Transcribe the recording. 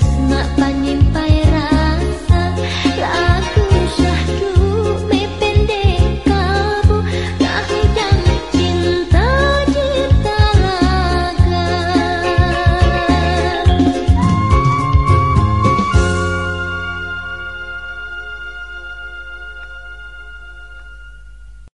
Christmas.